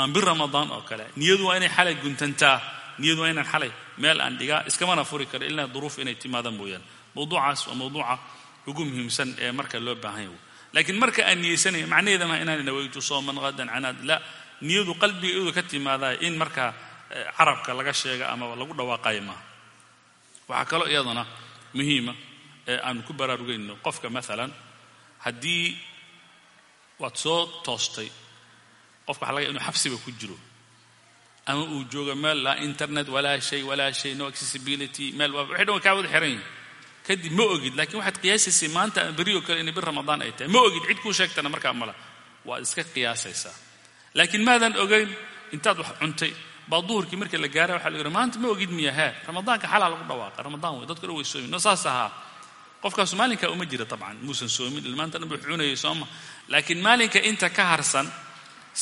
Speaker 2: aan bir ramadaan oo kale niyadu waa inay xalay guntantaa. Niyadu waa inaan xalay. Meel aan dhigaa iskamana furi karo ilaa duruuf inay timaada mooyaan. Mawduucaas waa mawduuca ugu muhiimsan ee marka loo baahan yahay. Laakiin marka aan niyeysanaya macnaheeda maha inaan nawaytu sooman qadan canaad. La niyadu qalbiga iyadu ka timaadaa in markaa carabka laga sheega ama lagu dhawaaqayo maaha waxaa kaloo iyadana muhiima ee aanu ku baraarugayno qofka maalan haddii waad soo toostay qofka waxa laga inuu xabsiba ku jiro. Ama uu joogo meel laa internet walaa shay walaa shay no accessibility meel waxay dhan kaa wada xiran yihiin kadib ma ogid laakiin waxaad qiyaasaysay maanta beri oo kale inay bir ramadaan ay tahay. Ma ogid cid kuu sheegtana markaa mala waad iska qiyaasaysaa. Laakiin maadan ogayn intaad wax cuntay baa duhurkii markii la gaara waxa la yidhi maanta ma ogid miya haa ramadaanka xalaa lagu dhawaaqa ramadaan wey dadku way soomin no saas ahaa. Qofkaasu maalinkaa uma jira dabcan muusan soomin maanta dhan buu cunayay sooma laakiin maalinka inta ka harsan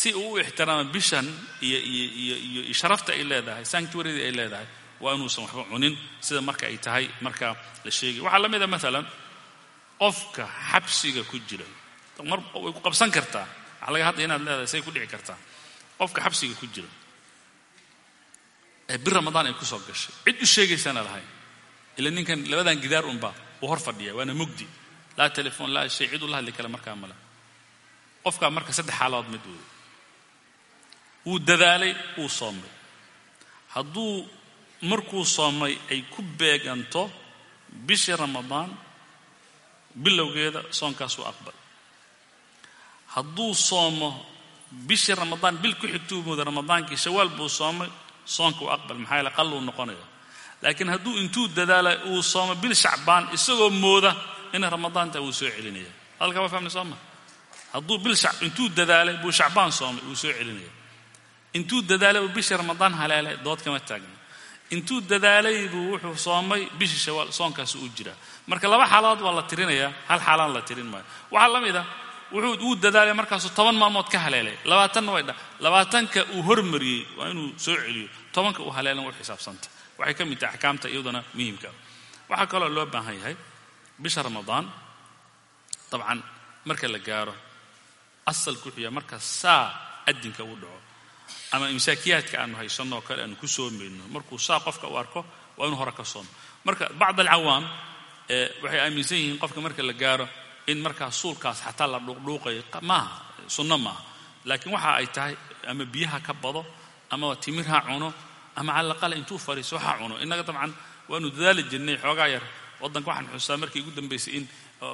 Speaker 2: si uu u ixtiraamo bishan iyo iyo iyo iyo sharafta ay leedahay sanctuaryda ay leedahay waa inuusan waxba cunin. Sida marka ay tahay marka la sheegay. Waxaa la mida maalan qofka xabsiga ku jira mar way ku qabsan kartaa. Waxaa laga hadlaya inaad leedahay say ku dhici kartaa. Qofka xabsiga ku jira ee bir ramadaan ay ku soo gashay cid u sheegaysana lahayn. Ila ninkan labadan gidaar unba uu hor fadhiya waana mugdi. Laa telefoon laa shay cid ula hadli kale markaa male qofkaa marka saddex xaaladood mid wey wuu dadaalay wuu soomay. Hadduu markuu soomay ay ku beeganto bishii ramadaan bilowgeeda soonkaasuu aqbal. Hadduu soomo bishii ramadaan bil ku xigtuu mooda ramadaankii shawaal buu soomay soonka u aqbal maxaa yaele qalluu noqonaya laakiin hadduu intuu dadaala uu soomo bil shacbaan isagoo mooda inay ramadaanta wuu soo celinaya hadalkaa waa fahmay sooma? Hadduu bil intuu dadaalay buu shacbaan soomay wuu soo celinaya intuu dadaalay buu bishii ramadaan haleelay dood kama taagna intuu dadaalay buu wuxuu soomay bishii shawaal soonkaasi uu jiraa. Marka laba xaaladood waa la tirinayaa hal xaalaan la tirin maayo. Waxaa la mid ah wuxuu uu dadaalay markaasuu toban maalmood ka haleelay. Labaatanna way dha labaatanka uu hormariyey waa inuu soo celiyo. Tobanka uu haleelan way xisaabsanta waxay ka mid tahay axkaamta iyaduna muhiimka. Waxaa kaloo loo baahan yahay bisha ramadaan dabcan marka la gaaro asalku wuxuu yahay marka saa adinka uu dhaco ama imsaakiyaadka aanu haysanno oo kale aanu ku soomayno markuu saa qofka u arko waa inuu hore ka soomo marka bacd alcawaam waxay aaminsan yihiin qofka marka la gaaro in markaa suulkaas xataa la dhuuqdhuuqayo maaha sunno maaha. Laakiin waxa ay tahay ama biyaha ka bado ama timir ha cuno ama calaqale intuu fariiso ha cuno. Innaga dabcan waanu dadaali jirnay xoogaa yar. Waddanka waxaan xusuustaa markii ugu dambaysay in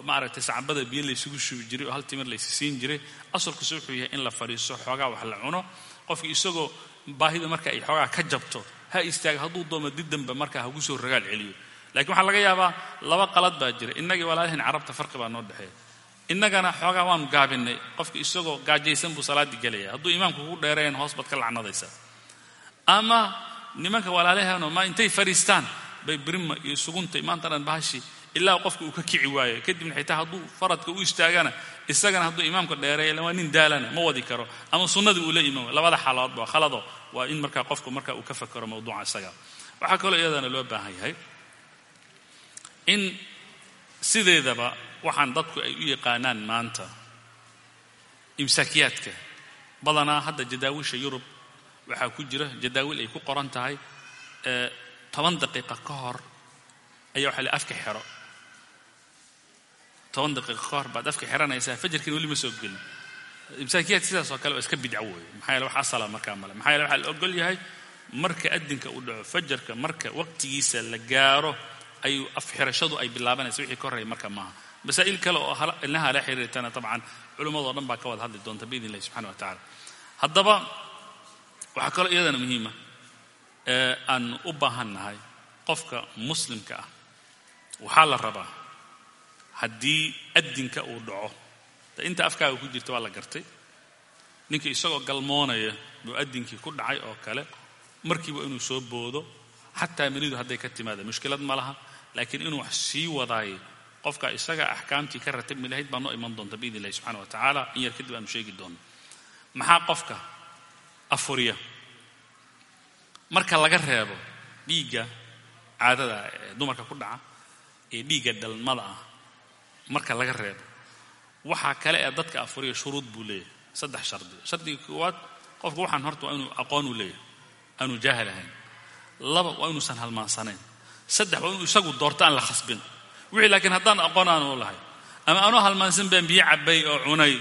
Speaker 2: maaragtay sacbada biyo laysugu shubi jiray oo hal timir laysi siin jiray. Asalkiisu wuxuu yahay in la fadhiiso xoogaa wax la cuno qofki isagoo baahida marka ay xoogaa ka jabto ha istaaga hadduu doomo diddanba markaa hagu soo ragaal celiyo. Lakiin waxaa laga yaabaa laba qalad baa jira. Innagii walaalahin carabta farqi baa noo dhexeeya. Innagana xoogaa waanu gaabinay qofka isagoo gaajaysan buu salaaddii gelaya hadduu imaamku kugu dheereeyan hoos baad ka lacnadaysaa. Ama nimanka walaalaheenoo ma intay fadhiistaan bay birima iyo suguntay maanta dhan bahashi ilaa qofka uu ka kici waayo. Kadibna xitaa hadduu faradka u istaagana isagana hadduu imaamka dheereeya waa nin daalana ma wadi karo. Ama sunnadii uu la imaam labada xaaladood ba khalado. Waa in markaa qofku marka uu ka fakero mawduuca isaga. Waxaa kaloo iyadana loo baahan yahay in sideedaba waxaan dadku ay u yaqaanaan maanta imsaakiyaadka badanaa hadda jadaawisha yurub waxaa ku jira jadaawil ay ku qoran tahay toban daqiiqa ka hor ayaa waxa la afka xero toban daqiiqa ka hor baad afka xiranaysaa fajarkiina weli ma soo gelin. Imsaakiyaad sidaas oo kale waa iska bidco weeye maxaa yeele wax asala markaa male maxaa yeele waxaa la ogol yahay marka adinka uu dhaco fajarka marka waqtigiisa la gaaro ayuu afxirashadu ay bilaabanaysa wixii ka horreeya marka maaha. Masaa'il kale oo ilnaha la xiriirtana dabcan culimmadoo dhan baa ka wada hadli doonta biidn illahi subxana wa tacala haddaba waxaa kaloo iyadana muhiima ee aanu u baahan nahay qofka muslimka ah. Waxaa la rabaa haddii adinka uu dhaco. Inta afkaaga ku jirta waa la gartay. Ninka isagoo galmoonaya buu adinkii ku dhacay oo kale. Markiiba inuu soo boodo. Xataa manidu hadday ka timaada mushkilad ma laha. Laakiin inuu wax sii wadaayo qofka isaga axkaamtii ka ratibmi lahayd baa noo iman doonta biidn illahi subxana wa tacaala. In yar kadib aanu sheegi doono maxaa qofka afuriya? Marka laga reebo dhiigga caadada ee dumarka ku dhaca ee dhiigga dhalmada ah marka laga reebo. Waxaa kale ee dadka afuriya shuruud buu leeyahay. Saddex shardi shardiga koowaad qofka waxaan horta waa inuu aqoon u leeyahay aanu jaahil ahayn. Laba waa inuusan halmaansanayn saddex waa inuu isagu doorto aan la khasbin. Wixii laakiin haddaan aqoon aanu lahay ama anuu halmaansan baan biyo cabay oo cunay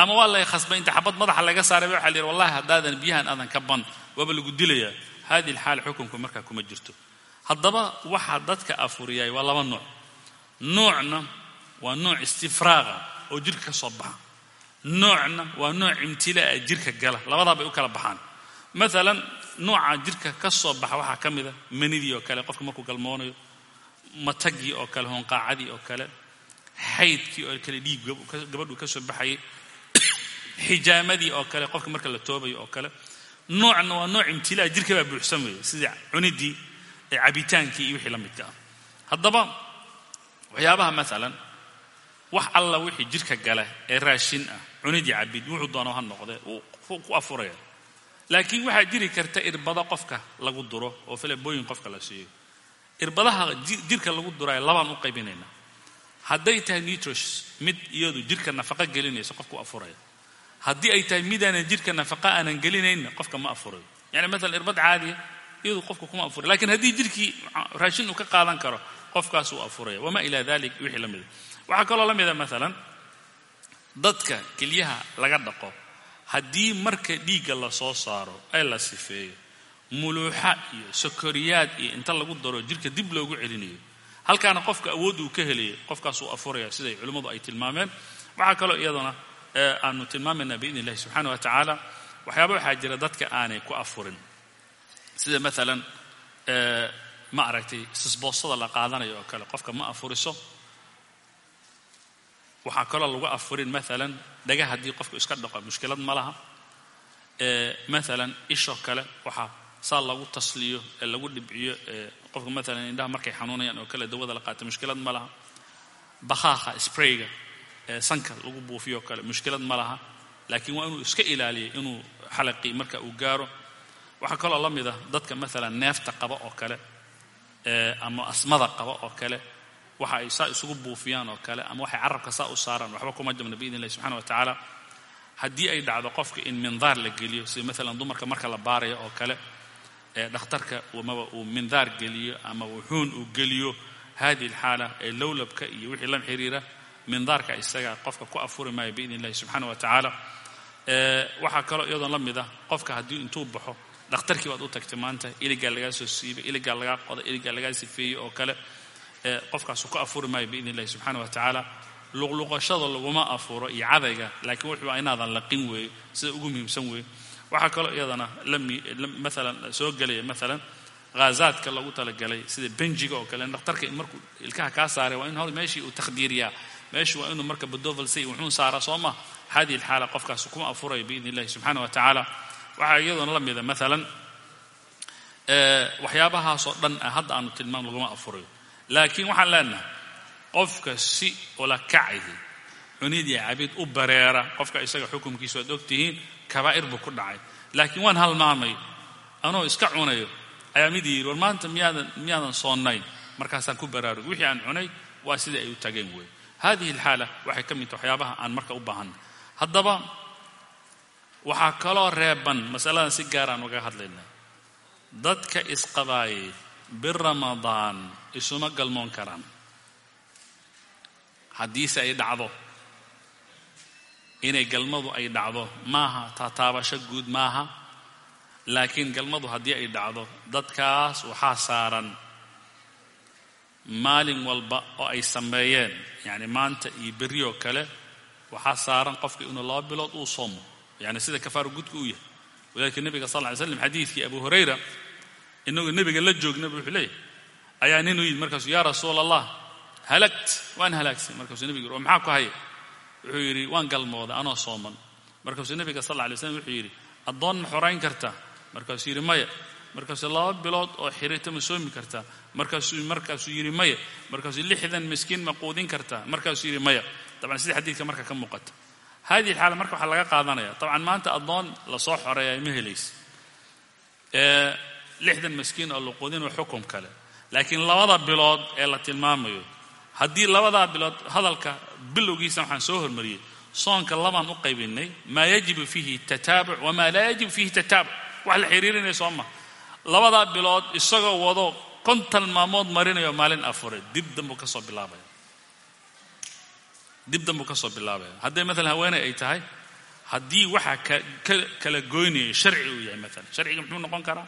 Speaker 2: ama waa lay khasbay inta xabad madaxa laga saaray waxa la yidhi wallahi haddaadan biyahan aadan ka ban waaba lagu dilayaa. Hadihi alxaal xukunku markaa kuma jirto. Haddaba waxaa dadka afuriyay waa laba nooc. Noocna waa nooc istifraaqa oo jirka ka soo baxa. Noocna waa nooc imtilaa'a jirka gala. Labadaabay u kala baxaan. Maalan nooca jirka ka soo baxa waxaa ka mida manidii oo kale qofka markuu galmoonayo matagii oo kale hoonqaacadii oo kale xaydkii oo kale dhiig gabadhu ka soo baxayay xijaamadii oo kale qofka marka la toobayo oo kale. Noocna waa nooc imtilaa jirka baa buuxsamaya sida cunidii ee cabitaankii iyo wixii la midka ah. Haddaba waxyaabaha maalan wax alla wixii jirka gala ee raashin ah cunidii cabid wuxuu doono ha noqdee uu ku afuraya laakiin waxaa jiri karta irbado qofka lagu duro oo filebooyin qofka la siiyo. Irbadaha jirka lagu duraayo labaan u qaybinayna. Hadday tahay nitrosh mid iyadu jirka nafaqa gelinaysa qofka u afuraya haddii ay tahay midaanan jirka nafaqa aanan gelinaynna qofka ma afurayo. Yani maalan irbad caadiya iyadu qofka kuma afuray lakiin haddii jirkii raashin uu ka qaadan karo qofkaas uu afuraya wamaa ilaa dalik wixii la mida waxaa kaloo la mida maalan dadka kelyaha laga dhaqo haddii marka dhiigga la soo saaro ee la sifeeyo muluuxa iyo sokoriyaad iyo inta lagu daro jirka dib loogu celinayo halkaana qofka awood uu ka helayo qofkaas uu afuraya siday culimmadu ay tilmaameen. Waxaa kaloo iyaduna aanu tilmaamayna biidn illahi subxana wa tacaala waxyaaba waxaa jira dadka aanay ku afurin. Sida maalan ma aragtay sisboosada la qaadanayo oo kale qofka ma afuriso waxaa kaloo lagu afurin maalan dhaga haddii qofku iska dhaqo mushkilad ma laha. Maalan ishoo kale waxaa saa lagu tasliyo ee lagu dhibciyo qofka maalan indhaha markay xanuunayaan oo kale dawada la qaata mushkilad ma laha. Bakhaakha sprayga ee sanka lagu buufiyo kale mushkilad ma laha. Laakiin waa inuu iska ilaaliyo inuu xalaqii marka uu gaaro. Waxaa kaloo la mida dadka maalan neefta qaba oo kale ama asmada qaba oo kale waxa ay saa isugu buufiyaan oo kale ama waxay carabka saa u saaraan waxba kuma jabna biidn illahi subxana wa tacaala. Haddii ay dhacdo qofka in mindaar la geliyo sida maalan dumarka marka la baarayo oo kale ee dhakhtarka amaba uu mindaar geliyo ama wuxuun uu geliyo hadihi alxaala ee lowlabka iyo wixii la xiriira mindaarka isaga qofka ku afuri maayo biidn illahi subxaana wa tacaala. Waxaa kaloo iyadoon la mid ah qofka haddii intuu baxo dhakhtarkii baad u tagtay maanta iligaa lagaa soo siibay iligaa lagaa qoday iligaa lagaa sifeeyey oo kale qofkaasu ku afuri maayo biidn illahi subxaana wa tacaala luqluqashada laguma afuro iyo cadayga laakiin wuxuu inaadan laqin weeye sida ugu muhiimsan weeye. Waxaa kaloo iyadana maalan soo gelaya maalan haazaadka lagu talagalay sida benjiga oo kale dhakhtarka markuu ilkaha kaa saaray waa in hor meeshii uu takhdiiriyaa meeshu waa inuu marka badovalsay wuxuun saaraa soo ma hadihi alxaala qofkaas kuma afurayo biidn illahi subxaana wa tacaala. Waxaa iyadoona la mida maalan waxyaabahaasoo dhan ah hadda aanu tilmaam laguma afurayo laakiin waxaan leenahay qofka si ula kacahi cunid iyo cabid u bareera qofka isaga xukumkiisu aad ogtihiin kabaa'ir buu ku dhacay. Laakiin waan halmaamay anoo iska cunayo ayaa mid yidhi war maanta miyaadan miyaadan soonnayn markaasaan ku baraarug. Wixii aan cunay waa sidai ay u tageen weeye hadihi alxaala waxay ka mid tahay waxyaabaha aan marka u baahanna haddaba waxaa kaloo reeban masaladan si gaar aan uga hadlaynaa. Dadka isqabaayay biramadaan isuma galmoon karaan. Haddiise ay dhacdo. Inay galmadu ay dhacdo maaha taataabasho guud maaha. Laakiin galmadu haddii ay dhacdo dadkaas waxaa saaran maalin walba oo ay sameeyeen. Yacni maanta iyo berri oo kale waxaa saaran qofka inuu laba bilood uu soomo. Yani sida kafaaro gudka uu yahay. Walidalika nebiga sal lla ly slam xadiidkii abu hurayra inagoo nebiga la joognaba wuxuu leeyahy ayaa nin u yidhi markaasuu yaa rasuula allah halagt waan halaagsay markaasuu nebigu oo maxaa ku haya wuxuu yidhi waan galmooday anoo sooman. Markaasuu nebiga sal lla lay slam wuxuu yidhi addoon ma xorayn kartaa? Markaasuu yidhi maya markaasuu laba bilood oo xiriirta ma soomi kartaa? Markaasuu markaasuu yidhi maya markaasuu lixdan miskiin ma quudin kartaa? Markaasuu yidhi maya dabcan sida xadiidka marka ka muuqata. Hadihi alxaala marka waxaa laga qaadanaya dabcan maanta addoon la soo xoreeya ma helaysa lixdan miskiin oo la quudin waa xukum kale. Laakiin labada bilood ee la tilmaamayo haddii labadaa bilood hadalka bilowgiisa waxaan soo hormariyey soonka labaan u qaybinay maa yajibu fiihi tataabuc wamaa laa yajibu fiihi tataabuc wax la xiriirinaya soo ma. Labadaa bilood isagoo wado kontan maamood marinayo maalin afure dib dambuu ka soo bilaabaya. Dib dambuu ka soo bilaabaya. Hadday maalan haweeney ay tahay haddii waxaa ka kala goynaya sharci uu yahay maalan sharciga muxuu noqon karaa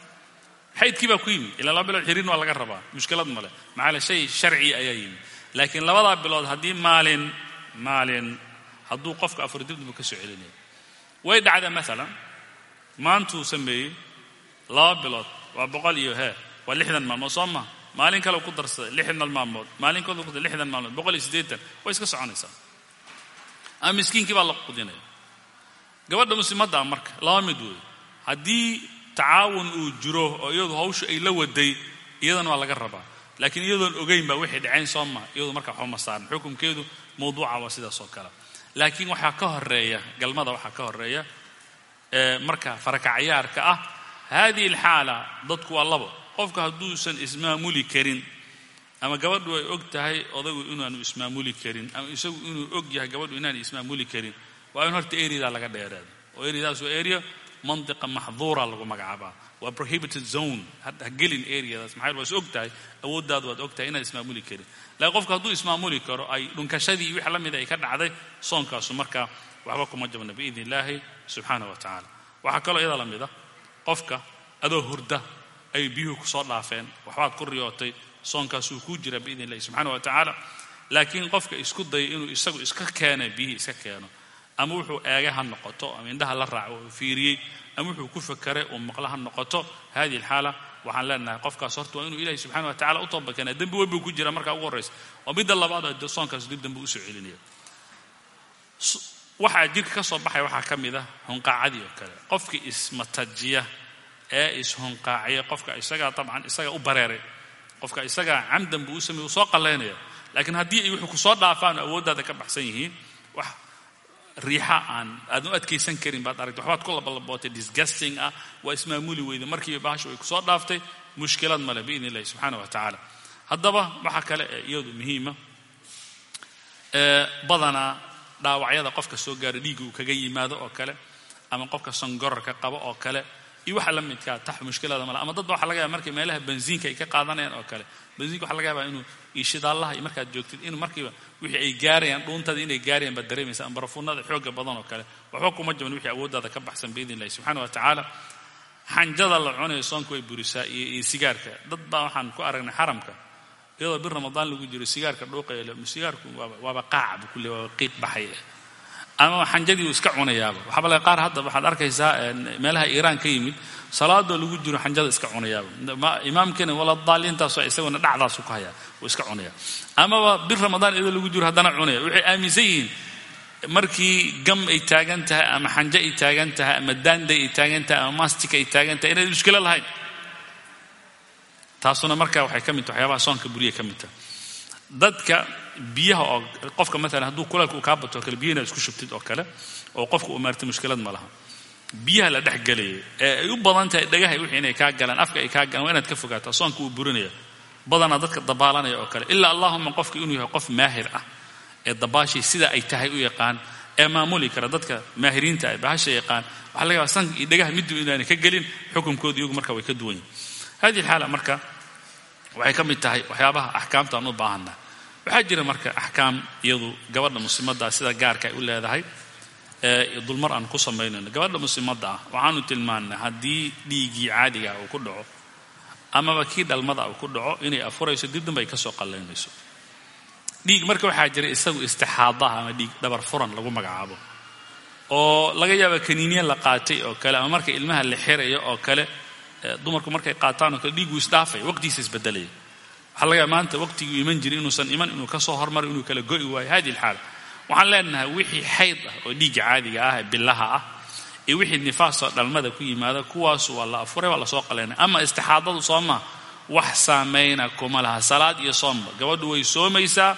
Speaker 2: xaydkii baa ku yimi. Ilaa laba bilood xiriirna waa laga rabaa. Mushkilad male maxaa le shay sharci ayaa yimi. Laakiin labadaa bilood haddii maalin maalin hadduu qofka afur dib dambuu ka soo celinaya way dhacdaa maalan maantuu sameeyey. Laba bilood. Waa boqol iyo hee. Waa lixdan maalmood. Soo ma. Maalin kale ku darsaday lixdan maalmood. Maalin kale ku lixdan maalmood. Boqol iyo siddeetan. Way iska soconaysaa. Ama miskiinkii baa la qudinaya gabadha muslimadda marka laba mid weeye haddii tacaawun uu jiro oo iyadu hawshu ay la waday iyadana waa laga rabaa. Laakiin iyadoon ogeyn baa waxay dhacayn soo ma iyadu marka waxba ma saaran xukumkeedu mawduuca waa sidaas oo kale laakiin waxaa ka horreeya galmada waxaa ka horreeya marka farakacayaarka ah hadihi alxaala dadku waa labo qofka hadduusan ismaamuli karin ama gabadhu ay og tahay odaygu inaanu ismaamuli karin ama isagu inuu og yahay gabadhu inaanu ismaamuli karin waa in horta eriadaa laga dheeraado. Oo eriadaas waa area mantiqa maxduura lagu magacaabaa waa prohibited zone. ha gelin areadaas maxaa waa is og awooddaadu waad og tahay inaad ismaamuli karin laakiin qofka hadduu ismaamuli karo ay dhunkashadii wix la mida ay ka dhacday soonkaasu markaa waxba kuma jabna biidni illaahi subxaana wa tacaala waxaa kaloo iyada la mid a qofka adoo hurda ay biyuhu ku soo dhaafeen waxbaad ku riyootay soonkaasuu kuu jira biidni illahi subxaana wa tacaala laakiin qofka isku daya inuu isagu iska keena biyihii iska keeno ama wuxuu eege ha noqoto ama indhaha la raaco uu fiiriyey ama wuxuu ku fakaray uu maqlo ha noqoto. Hadihi alxaala waxaan leenahay qofkaas horta waa inuu ilahi subxana wa tacala u toobakeenaa dembi weyn buu ku jira markaa ugu horraysa oo midda labaad oo soonkaas dib dambe u soo celinaya waxaa jirka ka soo baxaya waxaa ka mid ah oo kale. Qofkii ismatajiya ee ishunqaaciya qofka isagaa dabcan isagaa u bareeray qofka isagaa camdan buu u uu soo qallaynaya laakiin haddii ay wuxuu ku soo dhaafaan oo awooddaada ka baxsan yihiin wax riixa aan aadan u adkaysan karin baad aragtay. Waxbaad ku labalabootay disgusting ah waa ismaamuli weyda. Markiiba bahashu ay ku soo dhaaftay mushkilad male biidni illahi subxaana wa tacaala. Haddaba waxaa kale ee iyadu muhiima ee badanaa dhaawacyada qofka soo gaara dhiigga uu kaga yimaado oo kale ama qofka sangorarka qabo oo kale iyo waxa la midkaa tax mushkilada male ama dadba waxa laga yaaba markay meelaha bensiinka ay ka qaadanayaan oo kale. Bensiinka waxa laga yaabaa inuu iyo shidaallaha iyo markaad joogtid in markiiba wixii ay gaarayaan dhuuntada inay gaarayaan baad dareemaysa ama barafuunada xooga badan oo kale. Waxba kuma jaban wixii awooddaada ka baxsan biidn illahi subxana wa tacaala. Xanjada la cunayo soonka way burisaa iyo sigaarka. Dad baa waxaan ku aragnay xaramka. Iyadoo bir ramadaan lagu jiro sigaarka dhuuqaya sigaarku waaba waaba qaac bu kulle waaba qiiq baxay ama xanjadii iska cunayaaba. Waxaaba laga qaar hadda waxaad arkaysaa meelaha iiraan ka yimid salaadoo lagu jiro xanjada iska cunayaaba. Imaamkeena wala daaliintaasoo isaguna dhacdaasu ku hayaa uu iska cunaya. Amaba bir ramadaan iyadoo lagu jiro haddana cunaya. Waxay aaminsan yihiin markii gam ay taagan tahay ama xanjo ay taagan tahay ama daanday ay taagan tahay ama mastika ay taagan tahay inay mushkilo lahayn. Taasuna marka waxay ka mid tahay waxyaabaha soonka buriya ka mid tahay. Dadka biyaha oo qofka maalan hadduu kulaalka uu kaa bato kale biyaha inaad isku shubtid oo kale oo qofka uu maartay mushkilad ma laha. Biyaha la dhex gelaya ee ay u badan tahay dhagaha wixii inay kaa galaan afka ay kaa galaan waa inaad ka fogaataa soonka uu burinaya. Badanaa dadka dabaalanaya oo kale ilaa allahuma qofka inuu yahay qof maahir ah ee dabaashii sida ay tahay u yaqaan ee maamuli kara dadka maahiriinta ah bahasha yaqaan. Waxaa laga yaaba sanka iyo dhagaha middu inaanay ka gelin xukunkooda iyagu marka way ka duwan yihiin hadihi xaala marka waxay ka mid tahay waxyaabaha axkaamta aan u baahannaha waxaa jira marka axkaam iyadu gabadha muslimadda sida gaarka ay u leedahay ee dulmar aan ku samaynayno gabadha muslimadda ah waxaanu tilmaannay haddii dhiiggii caadiga uu ku dhaco amaba kii dhalmada uu ku dhaco inay afurayso dib dambe ay ka soo qallaynayso. Dhiig marka waxaa jira isagu istixaadaha ama dhiig dhabar furan lagu magacaabo oo laga yaaba kaniiniya la qaatay oo kale ama marka ilmaha la xirayo oo kale dumarku markay qaataan oo kale dhiigu isdhaafay waqtigiisa isbedelaya waxaa laga maanta waqtiguu iman jiray inuusan iman inuu ka soo hormaro inuu kala go'i waayo. Hadihi alxaala waxaan leenahay wixii xayd ah oo dhiigga caadiga ah ee bilaha ah iyo wixii nifaasoo dhalmada ku yimaada kuwaasu waa la afuray waa la soo qalaynay ama istixaadadu sooma wax saamayna kuma laha. Salaad iyo soomba gabadhu way soomaysaa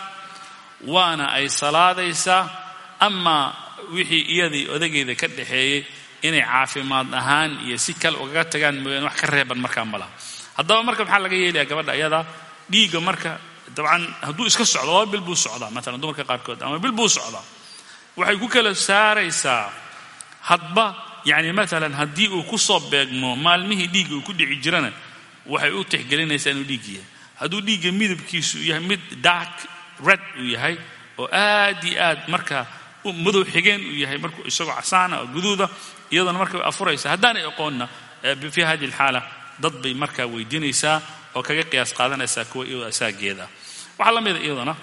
Speaker 2: waana ay salaadaysaa ama wixii iyadii odageeda ka dhaxeeyey inay caafimaad ahaan iyo si kale ugaga tagaan mooyaane wax ka reeban markaa ma laha haddaba marka maxaa laga yeelayaa gabadha? Ayadaa dhiigga marka dabcan hadduu iska socdo laba bil buu socdaa maalan dumarka qaarkood ama bil buu socdaa. Waxay ku kala saaraysaa hadba yacni maalan haddii uu ku soo beegmo maalmihii dhiigga uu ku dhici jirana waxay u tixgelinaysaa inuu dhiig yahay. Hadduu dhiigga midabkiisu yahay mid dark red uu yahay oo aad iyo aad marka madow xigeen uu yahay markuu isagoo casaana oo guduuda iyadana marka way afuraysaa haddaanay aqoonna fi hadihi alxaala dad bay markaa weydiinaysaa oo kaga qiyaas qaadanaysaa kuwa iyadoo asaageeda waxaa la mida iyadana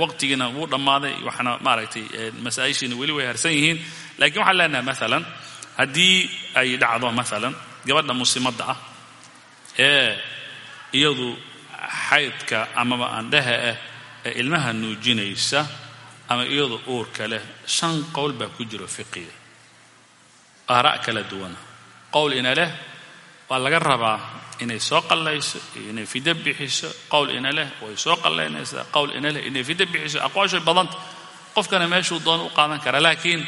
Speaker 2: waqtigiina wuu dhammaaday waxna maaragtay masaa-ishiina weli way harsan yihiin. Laakiin waxaan leenahay maalan haddii ay dhacdo maalan gabadha muslimadda ah ee iyadu xaydka amaba aandhehe ah ee ilmaha nuujinaysa ama iyadu uurka leh shan qowl baa ku jiro fiqiga aara' kala duwana. Qowl ina leh waa laga rabaa inay soo qallayso inay fido bixiso qowl ina leh way soo qallaynaysaa qowl ina leh inay fido bixiso aqwaashay badanta. Qofkana meeshuu doon u qaadan kara laakiin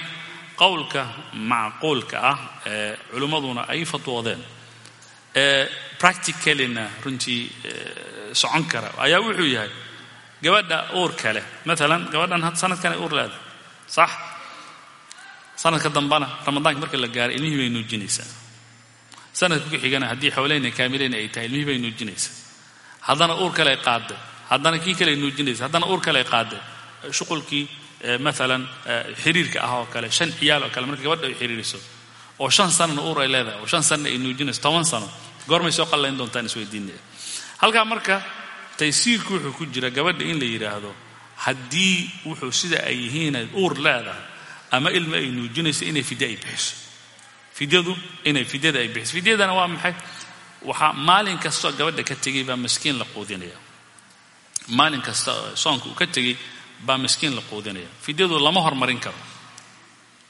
Speaker 2: qowlka macquulka ah ee culimmaduna ay fatwoodeen ee practicalina runtii socon kara ayaa wuxuu yahay gabadha uurka leh maalan gabadhan sanadkan ay uur leedahay sax. Sanadka dambana ramadaanka marka la gaaray ilmihii bay nuujinaysaa sanadka ku xigana haddii xowleyna kaamilayna ay tahay ilmihii bay nuujinaysaa haddana uur kale ay qaadday haddana kii kale ay nuujinaysa. Haddana uur kale ay qaadday shuqulkii maalan xiriirka ah oo kale shan ciyaal oo kale marka gabadha ay xiriiriso oo shan sanana uur ay leedahay oo shan sanana ay nuujinayso toban sano. Goormay soo qallayn doontaan isweydiinaya. Halkaa marka taysiirku wuxuu ku jira gabadha in la yidhaahdo haddii wuxuu sida ay yihiin uur leedahay ama ilma ay nuujinayso inay fidye ay bixiso fidyadu inay fidyada ay bixiso. Fidyadana waa maxay? Waxaa maalin kastoo gabadha ka tegay baa miskiin la quudinaya. Maalin kasta oo soonka uu ka tegey baa miskiin la quudinaya. Fidyadu lama hormarin karo.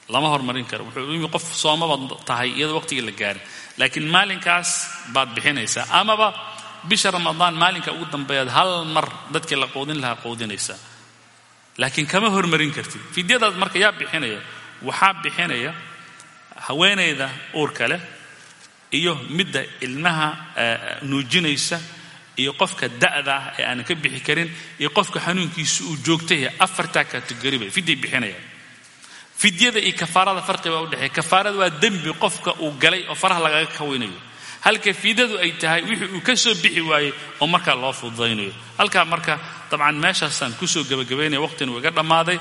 Speaker 2: Lama hormarin karo. Wuxuu yimi qof soomabaad tahay iyadoo waqtigii la gaarin. Laakiin maalinkaas baad bixinaysaa. Amaba bisha ramadaan maalinka ugu dambeeyaad hal mar dadkii la quudin lahaa quudinaysaa. Laakiin kama hormarin kartid. Fidyadaas marka yaa bixinaya waxaa bixinaya haweenayda uurka leh iyo midda ilmaha nuujinaysa iyo qofka da'da ee aanan ka bixi karin iyo qofka xanuunkiisa uu joogtay afartaa kategori bay fidday bixinayaan. Fidyada iyo kafaarada farqi baa udhexeeya kafaarada waa dembi qofka uu galay oo faraha lagaga kawinayo halka fiidadu ay tahay wixii uu ka soo bixi waayey oo markaa loo fududaynayo halkaa marka dabcan meeshaasaan ku soo gebagabaynaya waqtina uu iga dhammaaday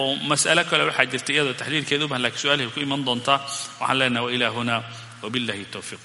Speaker 2: oo mas'alo kale waxaa jirta iyadoo taxliilkeeda u baahan lakiin su'aalahay ku iman doontaa waxaan leenahay wa ilaa huna wabillahi towfiiq